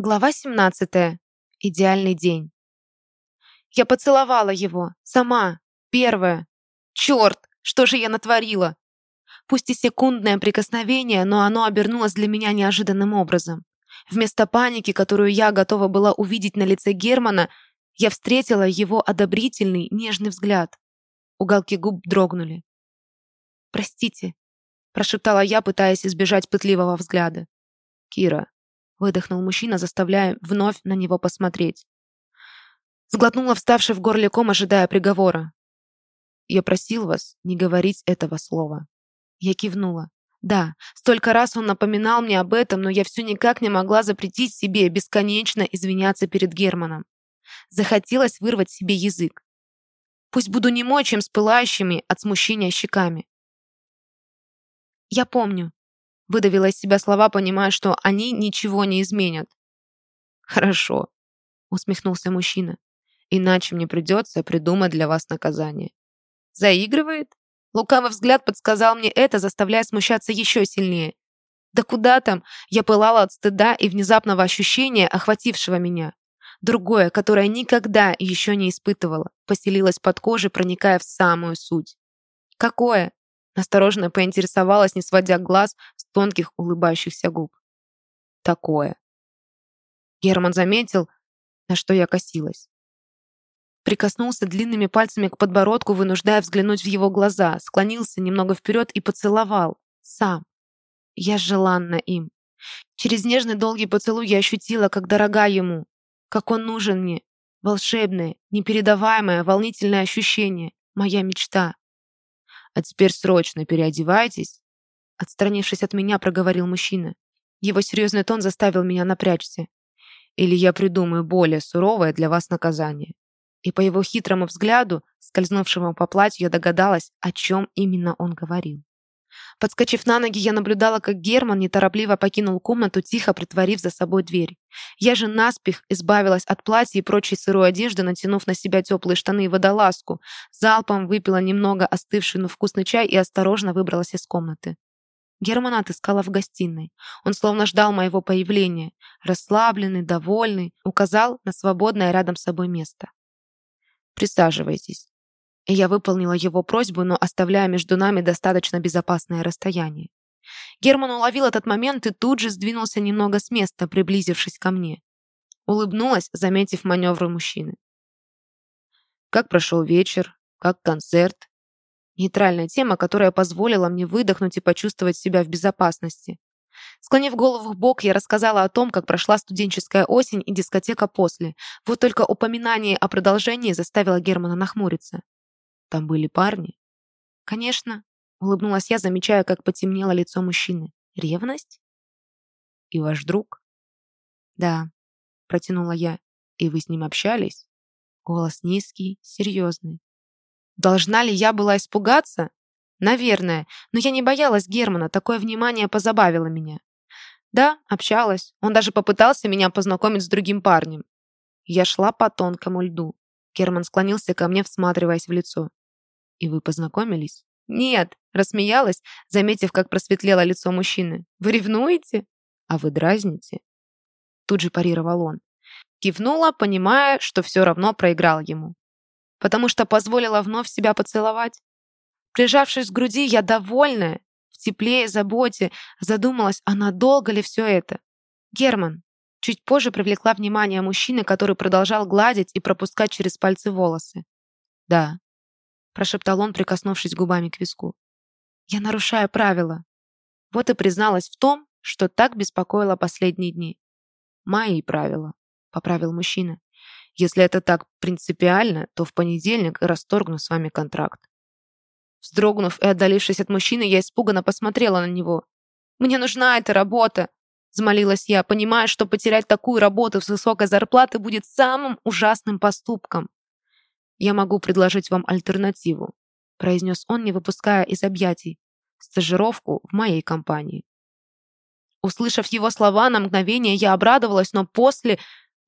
Глава 17. Идеальный день. Я поцеловала его. Сама. Первая. Черт, что же я натворила? Пусть и секундное прикосновение, но оно обернулось для меня неожиданным образом. Вместо паники, которую я готова была увидеть на лице Германа, я встретила его одобрительный, нежный взгляд. Уголки губ дрогнули. «Простите», — прошептала я, пытаясь избежать пытливого взгляда. «Кира», — выдохнул мужчина, заставляя вновь на него посмотреть. Сглотнула вставший в горле ком, ожидая приговора. «Я просил вас не говорить этого слова». Я кивнула. Да, столько раз он напоминал мне об этом, но я все никак не могла запретить себе бесконечно извиняться перед Германом. Захотелось вырвать себе язык. Пусть буду немой, чем с пылающими от смущения щеками. «Я помню», — выдавила из себя слова, понимая, что они ничего не изменят. «Хорошо», — усмехнулся мужчина. «Иначе мне придется придумать для вас наказание». «Заигрывает?» Лукавый взгляд подсказал мне это, заставляя смущаться еще сильнее. Да куда там? Я пылала от стыда и внезапного ощущения, охватившего меня. Другое, которое никогда еще не испытывала, поселилось под кожей, проникая в самую суть. «Какое?» Осторожно поинтересовалась, не сводя глаз тонких улыбающихся губ. «Такое». Герман заметил, на что я косилась. Прикоснулся длинными пальцами к подбородку, вынуждая взглянуть в его глаза, склонился немного вперед и поцеловал. Сам. Я желанна им. Через нежный долгий поцелуй я ощутила, как дорога ему, как он нужен мне. Волшебное, непередаваемое, волнительное ощущение. Моя мечта. А теперь срочно переодевайтесь. Отстранившись от меня, проговорил мужчина. Его серьезный тон заставил меня напрячься. Или я придумаю более суровое для вас наказание и по его хитрому взгляду, скользнувшему по платью, я догадалась, о чем именно он говорил. Подскочив на ноги, я наблюдала, как Герман неторопливо покинул комнату, тихо притворив за собой дверь. Я же наспех избавилась от платья и прочей сырой одежды, натянув на себя теплые штаны и водолазку, залпом выпила немного остывший, но вкусный чай и осторожно выбралась из комнаты. Германа отыскала в гостиной. Он словно ждал моего появления. Расслабленный, довольный, указал на свободное рядом с собой место. Присаживайтесь». Я выполнила его просьбу, но оставляя между нами достаточно безопасное расстояние. Герман уловил этот момент и тут же сдвинулся немного с места, приблизившись ко мне. Улыбнулась, заметив маневры мужчины. «Как прошел вечер? Как концерт?» Нейтральная тема, которая позволила мне выдохнуть и почувствовать себя в безопасности. Склонив голову в бок, я рассказала о том, как прошла студенческая осень и дискотека после. Вот только упоминание о продолжении заставило Германа нахмуриться. «Там были парни?» «Конечно», — улыбнулась я, замечая, как потемнело лицо мужчины. «Ревность?» «И ваш друг?» «Да», — протянула я. «И вы с ним общались?» Голос низкий, серьезный. «Должна ли я была испугаться?» Наверное, но я не боялась Германа, такое внимание позабавило меня. Да, общалась. Он даже попытался меня познакомить с другим парнем. Я шла по тонкому льду. Герман склонился ко мне, всматриваясь в лицо. «И вы познакомились?» «Нет», — рассмеялась, заметив, как просветлело лицо мужчины. «Вы ревнуете?» «А вы дразните?» Тут же парировал он. Кивнула, понимая, что все равно проиграл ему. Потому что позволила вновь себя поцеловать. Прижавшись к груди, я довольная, в тепле и заботе, задумалась, а надолго ли все это? Герман. Чуть позже привлекла внимание мужчины, который продолжал гладить и пропускать через пальцы волосы. «Да», — прошептал он, прикоснувшись губами к виску. «Я нарушаю правила». Вот и призналась в том, что так беспокоило последние дни. «Мои правила», — поправил мужчина. «Если это так принципиально, то в понедельник расторгну с вами контракт. Вздрогнув и отдалившись от мужчины, я испуганно посмотрела на него. «Мне нужна эта работа!» Взмолилась я, понимая, что потерять такую работу с высокой зарплатой будет самым ужасным поступком. «Я могу предложить вам альтернативу», произнес он, не выпуская из объятий. «Стажировку в моей компании». Услышав его слова, на мгновение я обрадовалась, но после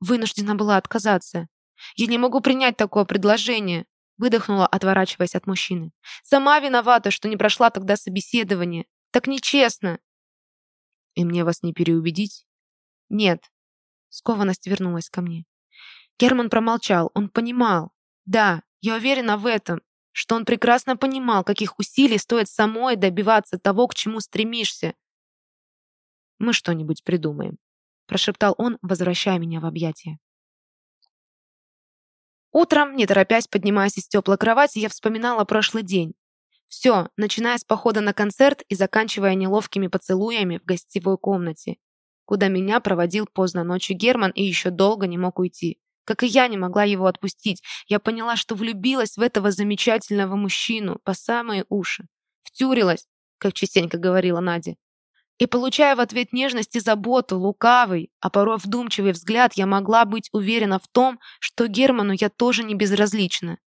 вынуждена была отказаться. Я не могу принять такое предложение. Выдохнула, отворачиваясь от мужчины. «Сама виновата, что не прошла тогда собеседование. Так нечестно!» «И мне вас не переубедить?» «Нет». Скованность вернулась ко мне. Герман промолчал. Он понимал. Да, я уверена в этом, что он прекрасно понимал, каких усилий стоит самой добиваться того, к чему стремишься. «Мы что-нибудь придумаем», — прошептал он, возвращая меня в объятия. Утром, не торопясь поднимаясь из теплой кровати, я вспоминала прошлый день. Все, начиная с похода на концерт и заканчивая неловкими поцелуями в гостевой комнате, куда меня проводил поздно ночью Герман и еще долго не мог уйти. Как и я не могла его отпустить. Я поняла, что влюбилась в этого замечательного мужчину по самые уши. Втюрилась, как частенько говорила Надя. И получая в ответ нежность и заботу, лукавый, а порой вдумчивый взгляд, я могла быть уверена в том, что Герману я тоже не безразлична.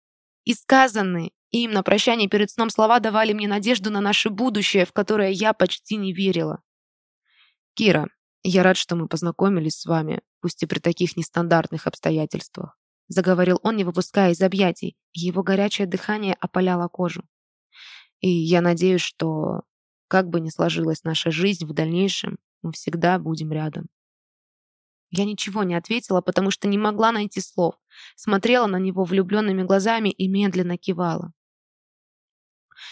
И сказанные им на прощание перед сном слова давали мне надежду на наше будущее, в которое я почти не верила. «Кира, я рад, что мы познакомились с вами, пусть и при таких нестандартных обстоятельствах», заговорил он, не выпуская из объятий, и его горячее дыхание опаляло кожу. «И я надеюсь, что как бы ни сложилась наша жизнь в дальнейшем, мы всегда будем рядом. Я ничего не ответила, потому что не могла найти слов. Смотрела на него влюбленными глазами и медленно кивала.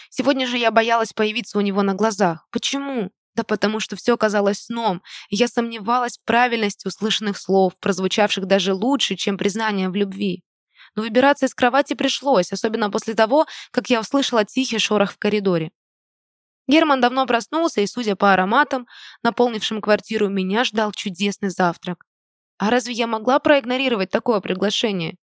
Сегодня же я боялась появиться у него на глазах. Почему? Да потому что все казалось сном, и я сомневалась в правильности услышанных слов, прозвучавших даже лучше, чем признание в любви. Но выбираться из кровати пришлось, особенно после того, как я услышала тихий шорох в коридоре. Герман давно проснулся, и, судя по ароматам, наполнившим квартиру, меня ждал чудесный завтрак. А разве я могла проигнорировать такое приглашение?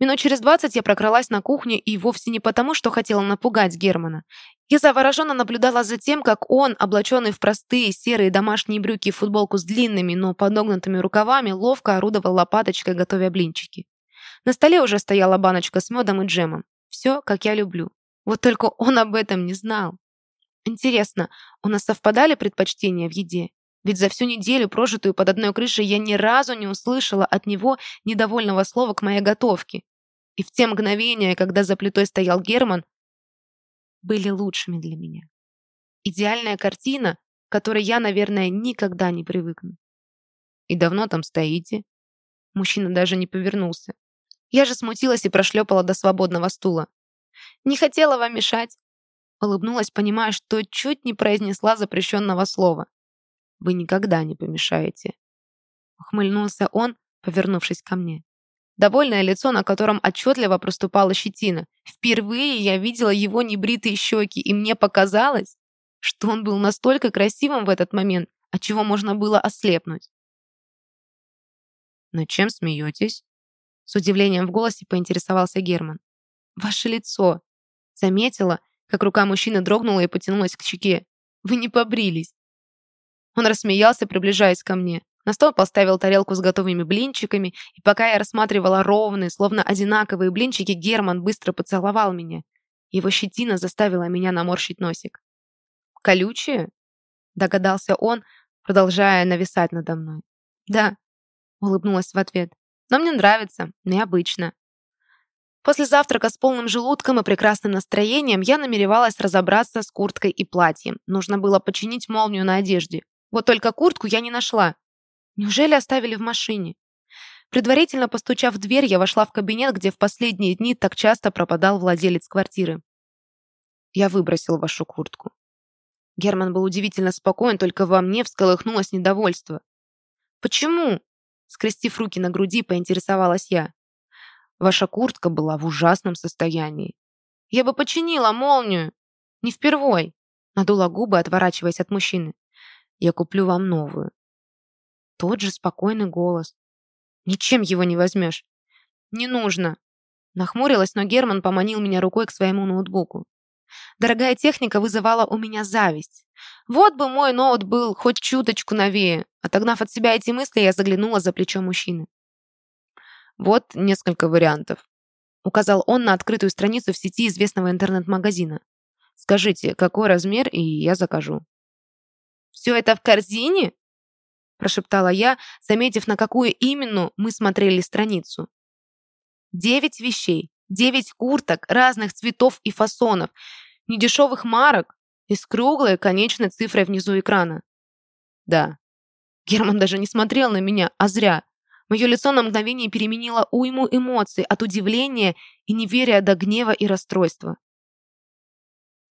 Минут через двадцать я прокралась на кухню и вовсе не потому, что хотела напугать Германа. Я завороженно наблюдала за тем, как он, облаченный в простые серые домашние брюки и футболку с длинными, но подогнутыми рукавами, ловко орудовал лопаточкой, готовя блинчики. На столе уже стояла баночка с медом и джемом. Все, как я люблю. Вот только он об этом не знал. Интересно, у нас совпадали предпочтения в еде? Ведь за всю неделю, прожитую под одной крышей, я ни разу не услышала от него недовольного слова к моей готовке. И в те мгновения, когда за плитой стоял Герман, были лучшими для меня. Идеальная картина, к которой я, наверное, никогда не привыкну. «И давно там стоите?» Мужчина даже не повернулся. Я же смутилась и прошлепала до свободного стула. «Не хотела вам мешать. Улыбнулась, понимая, что чуть не произнесла запрещенного слова. «Вы никогда не помешаете». Ухмыльнулся он, повернувшись ко мне. Довольное лицо, на котором отчетливо проступала щетина. Впервые я видела его небритые щеки, и мне показалось, что он был настолько красивым в этот момент, от чего можно было ослепнуть. «Над чем смеетесь?» С удивлением в голосе поинтересовался Герман. «Ваше лицо!» Заметила, как рука мужчины дрогнула и потянулась к щеке. «Вы не побрились!» Он рассмеялся, приближаясь ко мне. На стол поставил тарелку с готовыми блинчиками, и пока я рассматривала ровные, словно одинаковые блинчики, Герман быстро поцеловал меня. Его щетина заставила меня наморщить носик. «Колючие?» — догадался он, продолжая нависать надо мной. «Да», — улыбнулась в ответ. «Но мне нравится, необычно». После завтрака с полным желудком и прекрасным настроением я намеревалась разобраться с курткой и платьем. Нужно было починить молнию на одежде. Вот только куртку я не нашла. Неужели оставили в машине? Предварительно постучав в дверь, я вошла в кабинет, где в последние дни так часто пропадал владелец квартиры. Я выбросил вашу куртку. Герман был удивительно спокоен, только во мне всколыхнулось недовольство. «Почему?» Скрестив руки на груди, поинтересовалась я. Ваша куртка была в ужасном состоянии. Я бы починила молнию. Не впервой. Надула губы, отворачиваясь от мужчины. Я куплю вам новую. Тот же спокойный голос. Ничем его не возьмешь. Не нужно. Нахмурилась, но Герман поманил меня рукой к своему ноутбуку. Дорогая техника вызывала у меня зависть. Вот бы мой ноут был хоть чуточку новее. Отогнав от себя эти мысли, я заглянула за плечо мужчины. Вот несколько вариантов. Указал он на открытую страницу в сети известного интернет-магазина. Скажите, какой размер, и я закажу. «Все это в корзине?» прошептала я, заметив, на какую именно мы смотрели страницу. Девять вещей, девять курток разных цветов и фасонов, недешевых марок и с круглой конечной цифрой внизу экрана. Да. Герман даже не смотрел на меня, а зря. Мое лицо на мгновение переменило уйму эмоций от удивления и неверия до гнева и расстройства.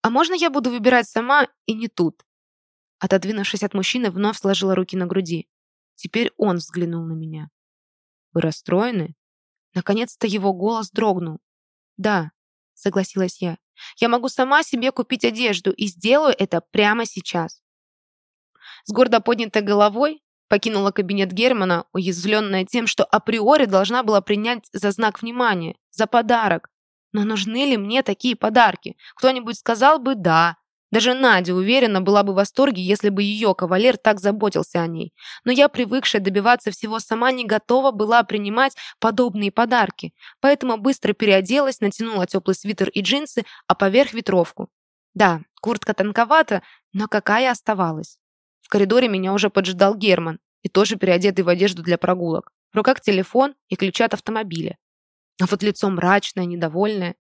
«А можно я буду выбирать сама и не тут?» Отодвинувшись от мужчины, вновь сложила руки на груди. Теперь он взглянул на меня. «Вы расстроены?» Наконец-то его голос дрогнул. «Да», — согласилась я. «Я могу сама себе купить одежду и сделаю это прямо сейчас». С гордо поднятой головой покинула кабинет Германа, уязвленная тем, что априори должна была принять за знак внимания, за подарок. Но нужны ли мне такие подарки? Кто-нибудь сказал бы «да», даже Надя, уверена, была бы в восторге, если бы ее кавалер так заботился о ней. Но я, привыкшая добиваться всего сама, не готова была принимать подобные подарки. Поэтому быстро переоделась, натянула теплый свитер и джинсы, а поверх ветровку. Да, куртка тонковата, но какая оставалась. В коридоре меня уже поджидал Герман, и тоже переодетый в одежду для прогулок. В руках телефон и ключи от автомобиля. А вот лицо мрачное, недовольное.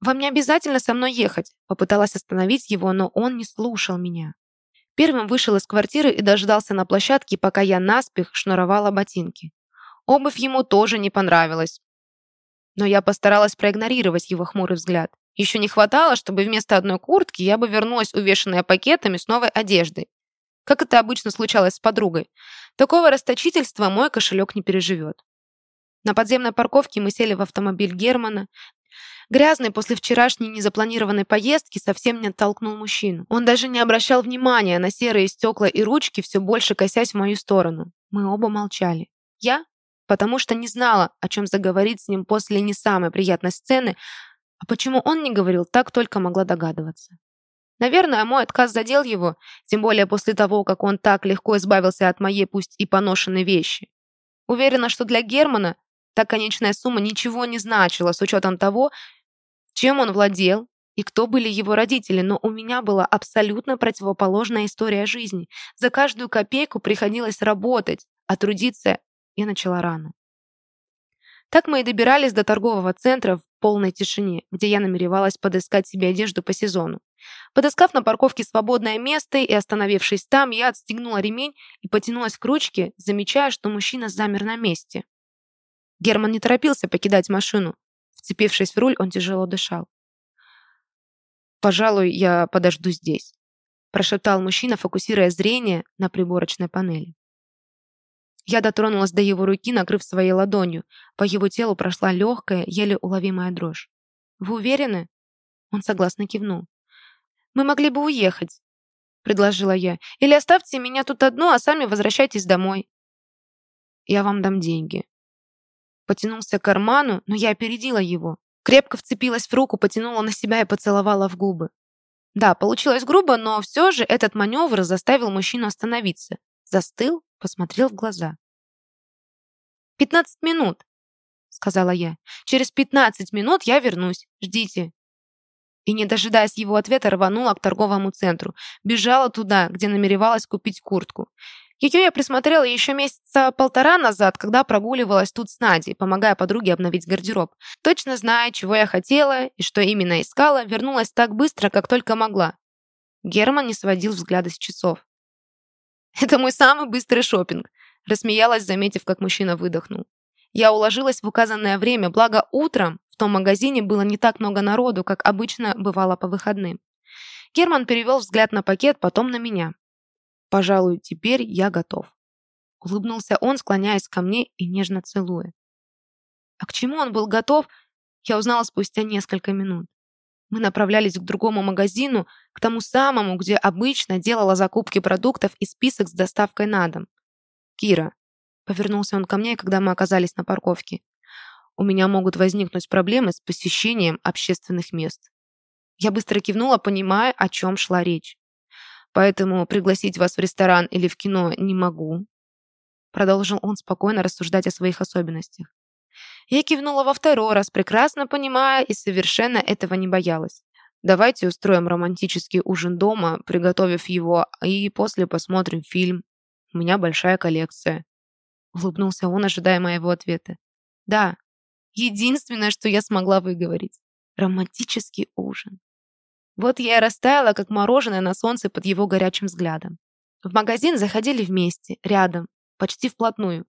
«Вам не обязательно со мной ехать», попыталась остановить его, но он не слушал меня. Первым вышел из квартиры и дождался на площадке, пока я наспех шнуровала ботинки. Обувь ему тоже не понравилась. Но я постаралась проигнорировать его хмурый взгляд. Еще не хватало, чтобы вместо одной куртки я бы вернулась увешанная пакетами с новой одеждой. Как это обычно случалось с подругой. Такого расточительства мой кошелек не переживет. На подземной парковке мы сели в автомобиль Германа, Грязный после вчерашней незапланированной поездки совсем не оттолкнул мужчину. Он даже не обращал внимания на серые стекла и ручки, все больше косясь в мою сторону. Мы оба молчали. Я? Потому что не знала, о чем заговорить с ним после не самой приятной сцены, а почему он не говорил, так только могла догадываться. Наверное, мой отказ задел его, тем более после того, как он так легко избавился от моей пусть и поношенной вещи. Уверена, что для Германа та конечная сумма ничего не значила с учетом того, чем он владел и кто были его родители, но у меня была абсолютно противоположная история жизни. За каждую копейку приходилось работать, а трудиться я начала рано. Так мы и добирались до торгового центра в полной тишине, где я намеревалась подыскать себе одежду по сезону. Подыскав на парковке свободное место и остановившись там, я отстегнула ремень и потянулась к ручке, замечая, что мужчина замер на месте. Герман не торопился покидать машину. Вцепившись в руль, он тяжело дышал. «Пожалуй, я подожду здесь», – прошептал мужчина, фокусируя зрение на приборочной панели. Я дотронулась до его руки, накрыв своей ладонью. По его телу прошла легкая, еле уловимая дрожь. «Вы уверены?» Он согласно кивнул. «Мы могли бы уехать», — предложила я. «Или оставьте меня тут одну, а сами возвращайтесь домой». «Я вам дам деньги», потянулся к карману, но я опередила его. Крепко вцепилась в руку, потянула на себя и поцеловала в губы. Да, получилось грубо, но все же этот маневр заставил мужчину остановиться. Застыл, посмотрел в глаза. «Пятнадцать минут», — сказала я. «Через пятнадцать минут я вернусь. Ждите». И, не дожидаясь его ответа, рванула к торговому центру. Бежала туда, где намеревалась купить куртку. Ее я присмотрела еще месяца полтора назад, когда прогуливалась тут с Надей, помогая подруге обновить гардероб. Точно зная, чего я хотела и что именно искала, вернулась так быстро, как только могла. Герман не сводил взгляда с часов. «Это мой самый быстрый шопинг», — рассмеялась, заметив, как мужчина выдохнул. Я уложилась в указанное время, благо утром том магазине было не так много народу, как обычно бывало по выходным. Герман перевел взгляд на пакет, потом на меня. Пожалуй, теперь я готов. Улыбнулся он, склоняясь ко мне и нежно целуя. А к чему он был готов, я узнала спустя несколько минут. Мы направлялись к другому магазину, к тому самому, где обычно делала закупки продуктов и список с доставкой на дом. «Кира», — повернулся он ко мне, когда мы оказались на парковке, «у меня могут возникнуть проблемы с посещением общественных мест». Я быстро кивнула, понимая, о чем шла речь поэтому пригласить вас в ресторан или в кино не могу». Продолжил он спокойно рассуждать о своих особенностях. Я кивнула во второй раз, прекрасно понимая и совершенно этого не боялась. «Давайте устроим романтический ужин дома, приготовив его, и после посмотрим фильм. У меня большая коллекция». Улыбнулся он, ожидая моего ответа. «Да, единственное, что я смогла выговорить. Романтический ужин». Вот я и растаяла, как мороженое на солнце под его горячим взглядом. В магазин заходили вместе, рядом, почти вплотную.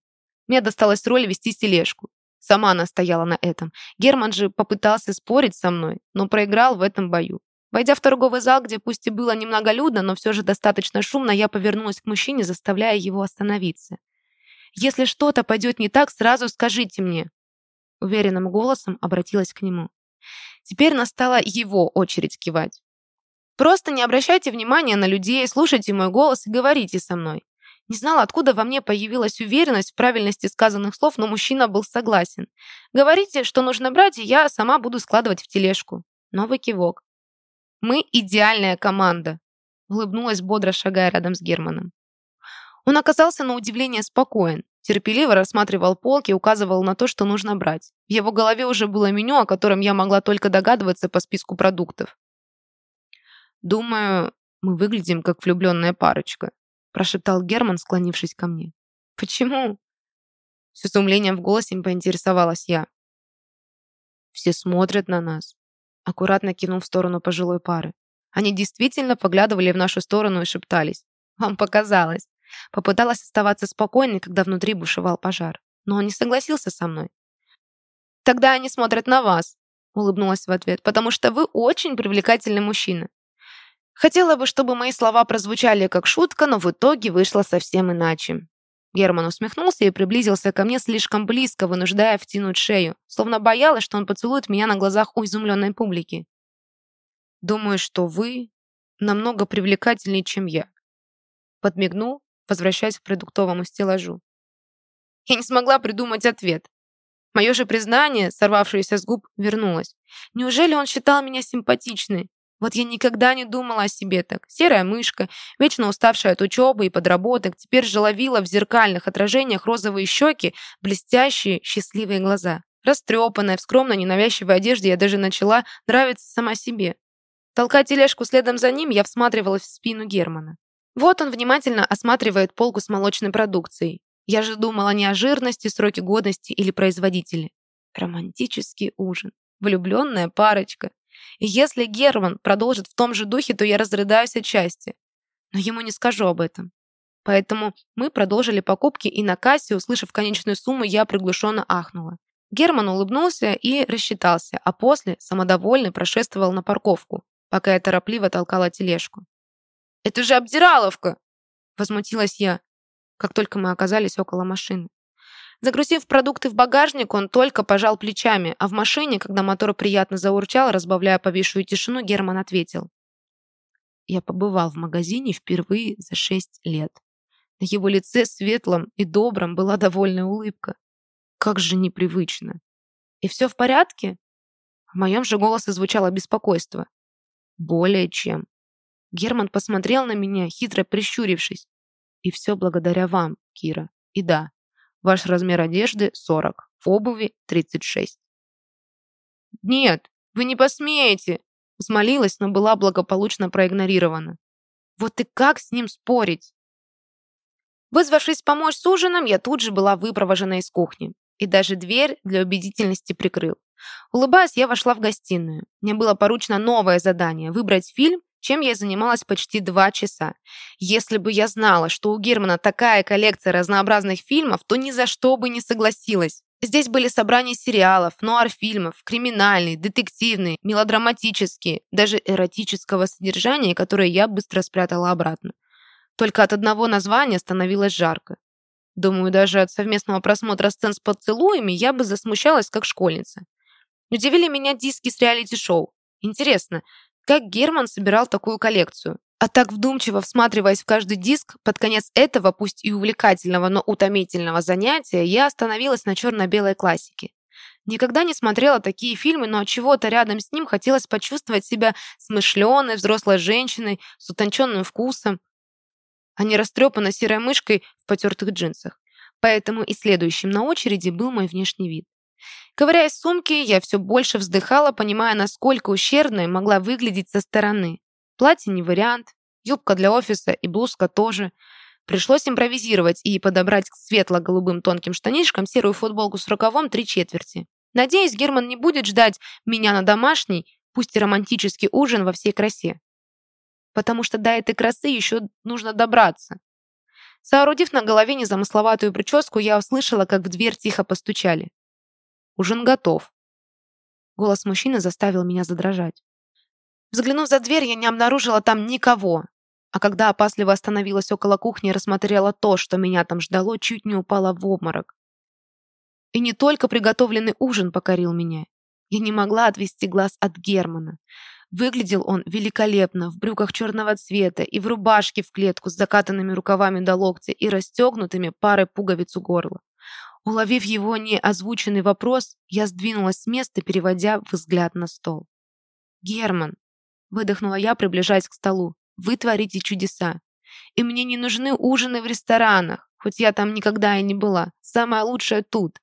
Мне досталась роль вести тележку. Сама она стояла на этом. Герман же попытался спорить со мной, но проиграл в этом бою. Войдя в торговый зал, где пусть и было немного людно, но все же достаточно шумно, я повернулась к мужчине, заставляя его остановиться. «Если что-то пойдет не так, сразу скажите мне». Уверенным голосом обратилась к нему. Теперь настала его очередь кивать. «Просто не обращайте внимания на людей, слушайте мой голос и говорите со мной. Не знала, откуда во мне появилась уверенность в правильности сказанных слов, но мужчина был согласен. «Говорите, что нужно брать, и я сама буду складывать в тележку». Новый кивок. «Мы идеальная команда», — улыбнулась бодро, шагая рядом с Германом. Он оказался на удивление спокоен, терпеливо рассматривал полки и указывал на то, что нужно брать. В его голове уже было меню, о котором я могла только догадываться по списку продуктов. «Думаю, мы выглядим как влюбленная парочка», прошептал Герман, склонившись ко мне. «Почему?» С изумлением в голосе поинтересовалась я. «Все смотрят на нас», аккуратно кинул в сторону пожилой пары. Они действительно поглядывали в нашу сторону и шептались. «Вам показалось». Попыталась оставаться спокойной, когда внутри бушевал пожар. Но он не согласился со мной. «Тогда они смотрят на вас», улыбнулась в ответ, «потому что вы очень привлекательный мужчина. Хотела бы, чтобы мои слова прозвучали как шутка, но в итоге вышло совсем иначе. Герман усмехнулся и приблизился ко мне слишком близко, вынуждая втянуть шею, словно боялась, что он поцелует меня на глазах у изумленной публики. «Думаю, что вы намного привлекательнее, чем я», подмигнул, возвращаясь к продуктовому стеллажу. Я не смогла придумать ответ. Мое же признание, сорвавшееся с губ, вернулось. Неужели он считал меня симпатичной? Вот я никогда не думала о себе так. Серая мышка, вечно уставшая от учебы и подработок, теперь же ловила в зеркальных отражениях розовые щеки, блестящие, счастливые глаза. Растрепанная, в скромной, ненавязчивой одежде я даже начала нравиться сама себе. Толкая тележку следом за ним, я всматривалась в спину Германа. Вот он внимательно осматривает полку с молочной продукцией. Я же думала не о жирности, сроке годности или производителе. Романтический ужин. Влюбленная парочка. И если Герман продолжит в том же духе, то я разрыдаюсь от счастья. Но ему не скажу об этом. Поэтому мы продолжили покупки, и на кассе, услышав конечную сумму, я приглушенно ахнула. Герман улыбнулся и рассчитался, а после, самодовольный, прошествовал на парковку, пока я торопливо толкала тележку. «Это же обдираловка!» Возмутилась я, как только мы оказались около машины. Загрузив продукты в багажник, он только пожал плечами, а в машине, когда мотор приятно заурчал, разбавляя повисшую тишину, Герман ответил. Я побывал в магазине впервые за шесть лет. На его лице светлом и добром была довольная улыбка. Как же непривычно. И все в порядке? В моем же голосе звучало беспокойство. Более чем. Герман посмотрел на меня, хитро прищурившись. И все благодаря вам, Кира. И да, Ваш размер одежды 40, обуви 36. «Нет, вы не посмеете!» Взмолилась, но была благополучно проигнорирована. «Вот и как с ним спорить?» Вызвавшись помочь с ужином, я тут же была выпровожена из кухни. И даже дверь для убедительности прикрыл. Улыбаясь, я вошла в гостиную. Мне было поручено новое задание – выбрать фильм, чем я занималась почти два часа. Если бы я знала, что у Германа такая коллекция разнообразных фильмов, то ни за что бы не согласилась. Здесь были собрания сериалов, нуар-фильмов, криминальные, детективные, мелодраматические, даже эротического содержания, которое я быстро спрятала обратно. Только от одного названия становилось жарко. Думаю, даже от совместного просмотра сцен с поцелуями я бы засмущалась, как школьница. Удивили меня диски с реалити-шоу. Интересно, как Герман собирал такую коллекцию? А так вдумчиво всматриваясь в каждый диск, под конец этого, пусть и увлекательного, но утомительного занятия, я остановилась на черно-белой классике. Никогда не смотрела такие фильмы, но от чего-то рядом с ним хотелось почувствовать себя смышленой, взрослой женщиной с утонченным вкусом, а не растрепанной серой мышкой в потертых джинсах. Поэтому и следующим на очереди был мой внешний вид. Ковыряясь в сумке, я все больше вздыхала, понимая, насколько ущербной могла выглядеть со стороны. Платье не вариант, юбка для офиса и блузка тоже. Пришлось импровизировать и подобрать к светло-голубым тонким штанишкам серую футболку с рукавом три четверти. Надеюсь, Герман не будет ждать меня на домашний, пусть и романтический ужин во всей красе. Потому что до этой красы еще нужно добраться. Соорудив на голове незамысловатую прическу, я услышала, как в дверь тихо постучали. «Ужин готов». Голос мужчины заставил меня задрожать. Взглянув за дверь, я не обнаружила там никого. А когда опасливо остановилась около кухни и рассмотрела то, что меня там ждало, чуть не упала в обморок. И не только приготовленный ужин покорил меня. Я не могла отвести глаз от Германа. Выглядел он великолепно, в брюках черного цвета и в рубашке в клетку с закатанными рукавами до локтя и расстегнутыми парой пуговиц у горла. Уловив его неозвученный вопрос, я сдвинулась с места, переводя взгляд на стол. «Герман!» — выдохнула я, приближаясь к столу. «Вы творите чудеса. И мне не нужны ужины в ресторанах, хоть я там никогда и не была. Самое лучшее тут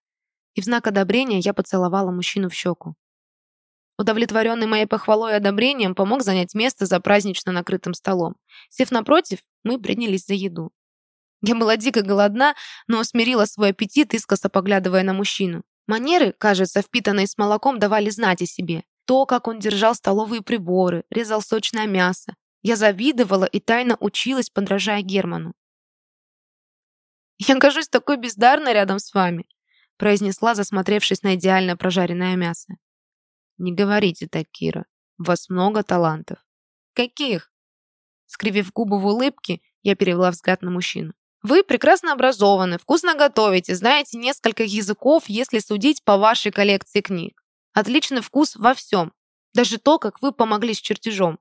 и в знак одобрения я поцеловала мужчину в щеку. Удовлетворенный моей похвалой и одобрением, помог занять место за празднично накрытым столом. Сев напротив, мы принялись за еду. Я была дико голодна, но усмирила свой аппетит, искоса поглядывая на мужчину. Манеры, кажется, впитанные с молоком, давали знать о себе. То, как он держал столовые приборы, резал сочное мясо. Я завидовала и тайно училась, подражая Герману. «Я кажусь такой бездарной рядом с вами», произнесла, засмотревшись на идеально прожаренное мясо. «Не говорите так, Кира. У вас много талантов». «Каких?» Скривив губы в улыбке, я перевела взгляд на мужчину. «Вы прекрасно образованы, вкусно готовите, знаете несколько языков, если судить по вашей коллекции книг. Отличный вкус во всем. Даже то, как вы помогли с чертежом».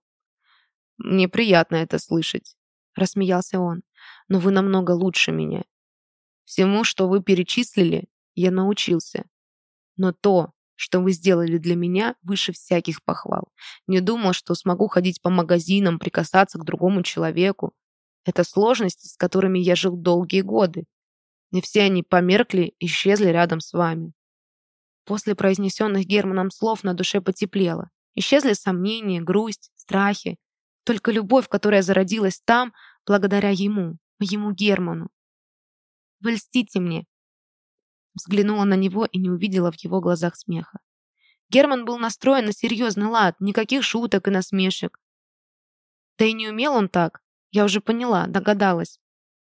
«Мне приятно это слышать», — рассмеялся он. «Но вы намного лучше меня. Всему, что вы перечислили, я научился. Но то, что вы сделали для меня, выше всяких похвал. Не думал, что смогу ходить по магазинам, прикасаться к другому человеку. Это сложности, с которыми я жил долгие годы. И все они померкли, исчезли рядом с вами. После произнесенных Германом слов на душе потеплело. Исчезли сомнения, грусть, страхи. Только любовь, которая зародилась там, благодаря ему, ему Герману. Вы льстите мне, Взглянула на него и не увидела в его глазах смеха. Герман был настроен на серьезный лад, никаких шуток и насмешек. Да и не умел он так, я уже поняла, догадалась.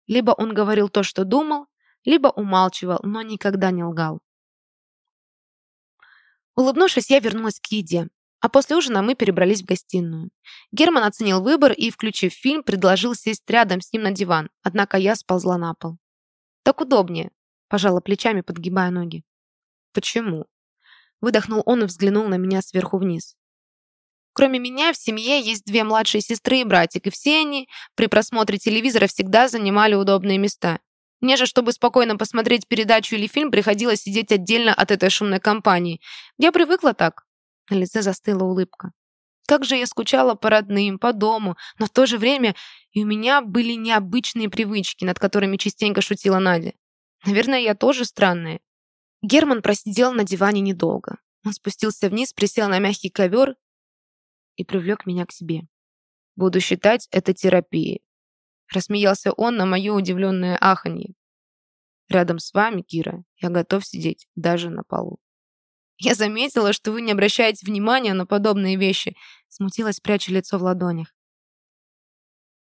Либо он говорил то, что думал, либо умалчивал, но никогда не лгал. Улыбнувшись, я вернулась к еде, а после ужина мы перебрались в гостиную. Герман оценил выбор и, включив фильм, предложил сесть рядом с ним на диван, однако я сползла на пол. «Так удобнее», Пожала плечами, подгибая ноги. «Почему?» Выдохнул он и взглянул на меня сверху вниз. Кроме меня, в семье есть две младшие сестры и братик, и все они при просмотре телевизора всегда занимали удобные места. Мне же, чтобы спокойно посмотреть передачу или фильм, приходилось сидеть отдельно от этой шумной компании. Я привыкла так. На лице застыла улыбка. Как же я скучала по родным, по дому, но в то же время и у меня были необычные привычки, над которыми частенько шутила Надя. Наверное, я тоже странная. Герман просидел на диване недолго. Он спустился вниз, присел на мягкий ковер и привлек меня к себе. «Буду считать это терапией», — рассмеялся он на мое удивленное аханье. «Рядом с вами, Кира, я готов сидеть даже на полу». «Я заметила, что вы не обращаете внимания на подобные вещи», — смутилась, пряча лицо в ладонях.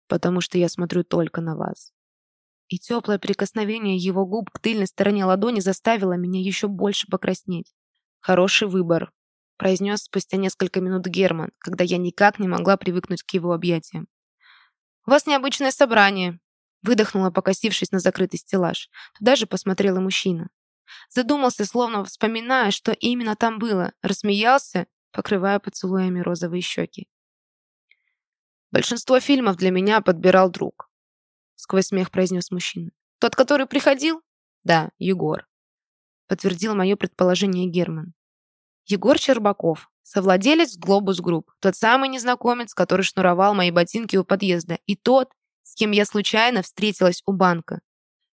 «Потому что я смотрю только на вас и теплое прикосновение его губ к тыльной стороне ладони заставило меня еще больше покраснеть. «Хороший выбор», — произнес спустя несколько минут Герман, когда я никак не могла привыкнуть к его объятиям. «У вас необычное собрание», — выдохнула, покосившись на закрытый стеллаж. Туда же посмотрел и мужчина. Задумался, словно вспоминая, что именно там было, рассмеялся, покрывая поцелуями розовые щеки. Большинство фильмов для меня подбирал друг сквозь смех произнес мужчина. Тот, который приходил? Да, Егор. Подтвердил мое предположение Герман. Егор Щербаков, совладелец Глобус Групп, тот самый незнакомец, который шнуровал мои ботинки у подъезда, и тот, с кем я случайно встретилась у банка.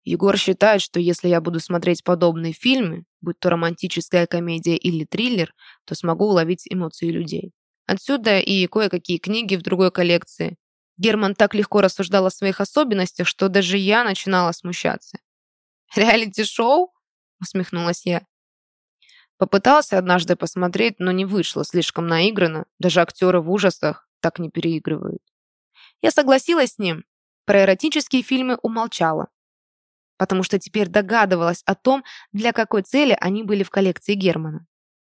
Егор считает, что если я буду смотреть подобные фильмы, будь то романтическая комедия или триллер, то смогу уловить эмоции людей. Отсюда и кое-какие книги в другой коллекции, Герман так легко рассуждал о своих особенностях, что даже я начинала смущаться. «Реалити-шоу?» — усмехнулась я. Попытался однажды посмотреть, но не вышло, слишком наиграно. Даже актеры в ужасах так не переигрывают. Я согласилась с ним. Про эротические фильмы умолчала. потому что теперь догадывалась о том, для какой цели они были в коллекции Германа.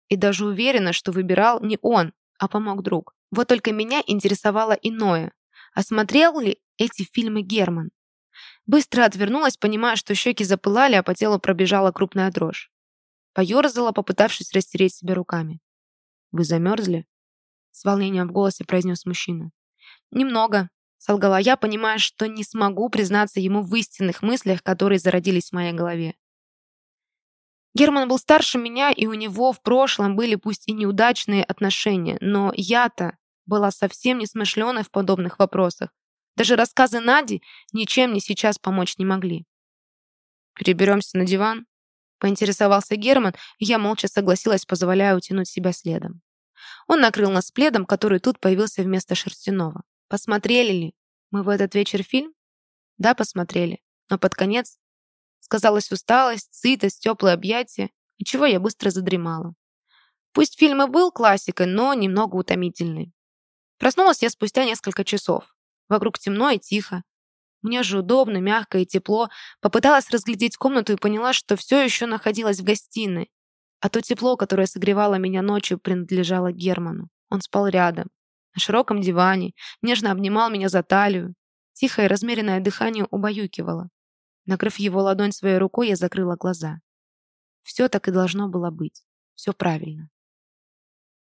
И даже уверена, что выбирал не он, а помог друг. Вот только меня интересовало иное. Осмотрел ли эти фильмы Герман? Быстро отвернулась, понимая, что щеки запылали, а по телу пробежала крупная дрожь. Поерзала, попытавшись растереть себя руками. «Вы замерзли?» С волнением в голосе произнес мужчина. «Немного», — солгала я, понимая, что не смогу признаться ему в истинных мыслях, которые зародились в моей голове. Герман был старше меня, и у него в прошлом были пусть и неудачные отношения, но я-то была совсем не смышленой в подобных вопросах. Даже рассказы Нади ничем мне сейчас помочь не могли. «Переберемся на диван?» — поинтересовался Герман, я молча согласилась, позволяя утянуть себя следом. Он накрыл нас пледом, который тут появился вместо шерстяного. Посмотрели ли мы в этот вечер фильм? Да, посмотрели. Но под конец Сказалась усталость, сытость, теплые объятия, и чего я быстро задремала. Пусть фильм и был классикой, но немного утомительный. Проснулась я спустя несколько часов. Вокруг темно и тихо. Мне же удобно, мягко и тепло. Попыталась разглядеть комнату и поняла, что все еще находилась в гостиной. А то тепло, которое согревало меня ночью, принадлежало Герману. Он спал рядом, на широком диване, нежно обнимал меня за талию. Тихое размеренное дыхание убаюкивало. Накрыв его ладонь своей рукой, я закрыла глаза. Все так и должно было быть. Все правильно.